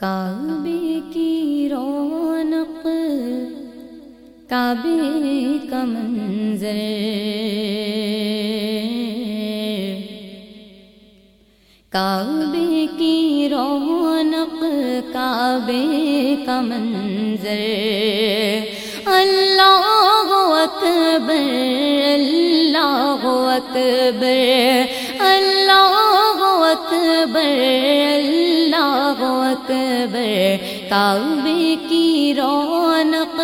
کعبے کی رونق، کعبے کا منظر۔ کعبے کی رونق، کعبے کا منظر۔ اللہ اکبر اللہ اکبر اللہ اکبر اکبر کعبے کی رونق،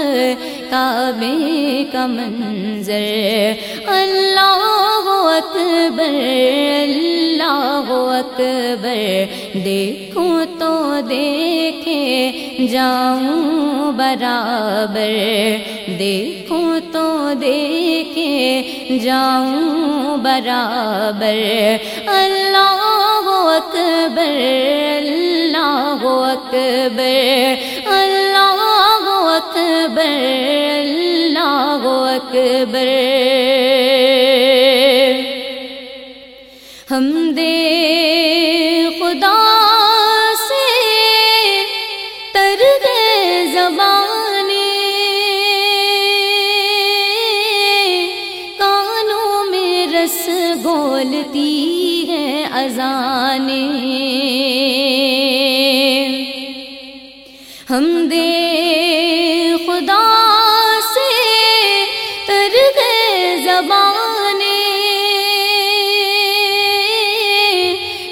کعبے کا منظر۔ اللہ اکبر اللہ اکبر دیکھو تو دیکھے، جاؤں برابر۔ دیکھو تو دیکھے، جاؤں برابر۔ اللہ اکبر اکبر اللہ اکبر اللہ اکبر۔ ہم دے خدا سے تر گئے زبان خزانے۔ ہم دے خدا سے تر گئے زبان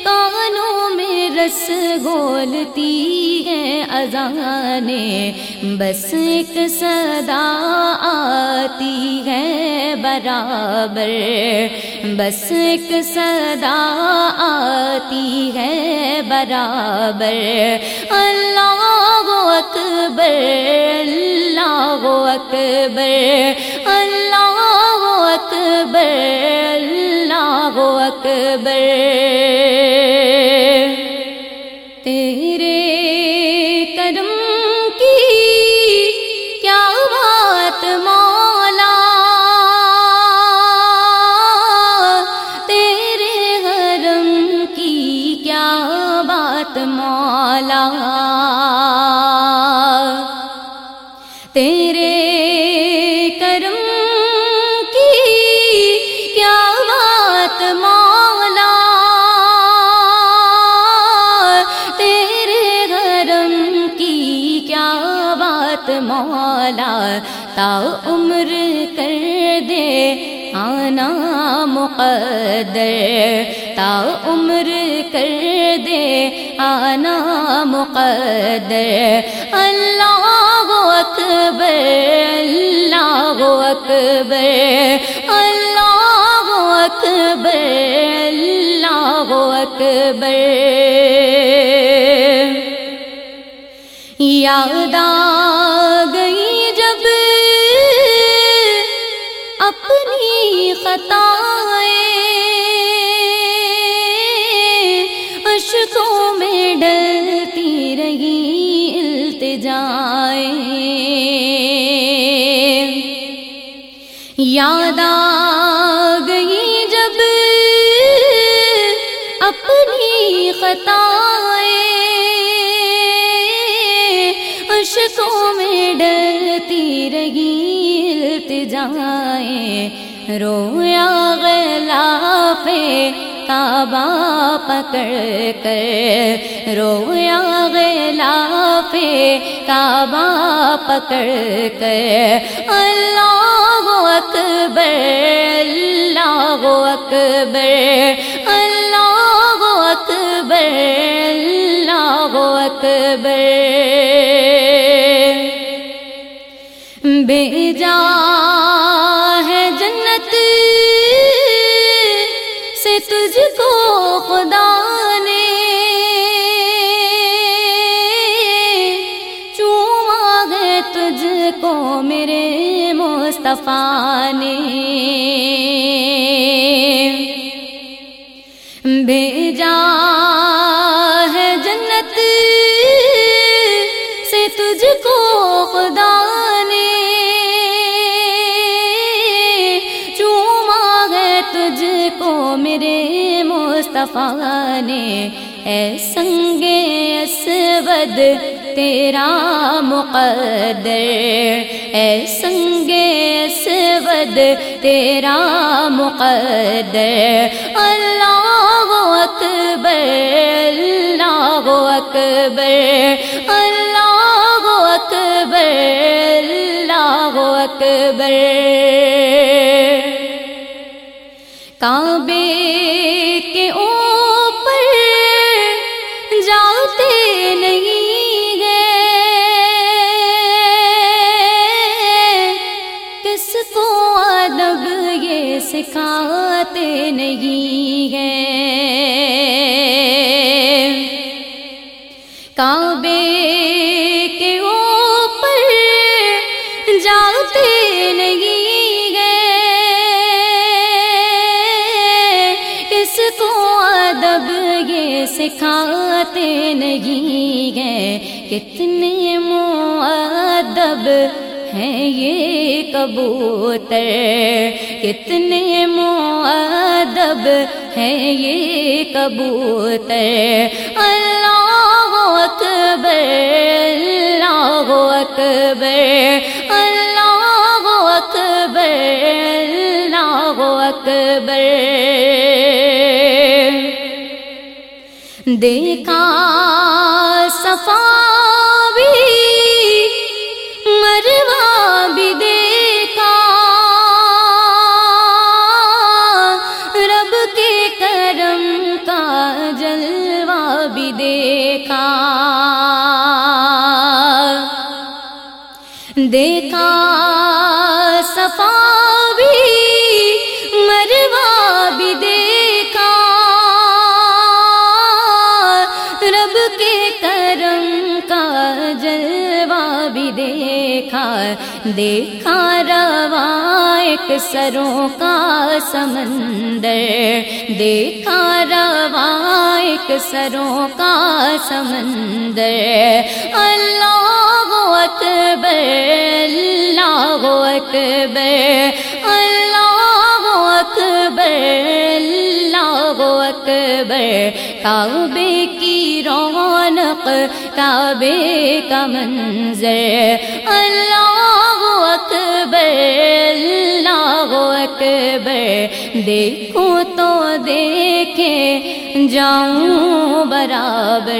کانوں میں رس گولتی خزانے، بس ایک صدا آتی ہے برابر۔ بس ایک صدا آتی ہے برابر۔ اللہ اکبر اللہ اکبر۔ تیرے کرم کی کیا بات مولا؟ تیرے گرم کی کیا بات مولا؟ تا عمر کر دے آنا مقدر تا عمر کر دے، آنا مقدر۔ اللہ اکبر اللہ اکبر۔ اللہ اکبر اللہ اکبر۔ یاد آ گئی جب اپنی خطائیں جائے یاد آ گئی جب اپنی خطائیں اشکوں میں ڈرتی رہی جائیں۔ رویا غلاف کعبہ پکڑ کر، رویا غلاف کعبہ پکڑ کر اللہ اکبر اللہ اکبر اللہ اکبر اللہ اکبر۔ بے ہے جنت سے تجھ کو خدا مصطفیٰ نے بھیجا ہے جنت سے تجھ کو خدا نے چوما ہے تجھ کو میرے مصطفیٰ نے۔ اے سنگے اس ود تیرا مقدر۔ اے سنگ ود تیرا مقدر۔ اللہ اکبر اللہ اکبر۔ اللہ اکبر اللہ اکبر۔ کعبے سکھاتے نہیں گئے کعبے کے اوپر جاتے نہیں گئے کس کو ادب یہ سکھاتے نہیں گئے کتنے معدب ہیں یہ کبوتر؟ کتنے معدب ہیں یہ کبوتر؟ اللہ اکبر اللہ اکبر اللہ اکبر اللہ اکبر۔ دیکھا دیکھا صفا بھی مروا بھی دیکھا رب کے کرم کا جلوہ بھی دیکھا دیکھا رواں ایک سروں کا سمندر۔ دیکھا رواں ایک سروں کا سمندر۔ اکبر، اللہ اکبر اللہ اکبر کعبے کی رونق کعبے کا منظر، اللہ اکبر اللہ اکبر، دیکھو تو دیکھے جاؤں برابر۔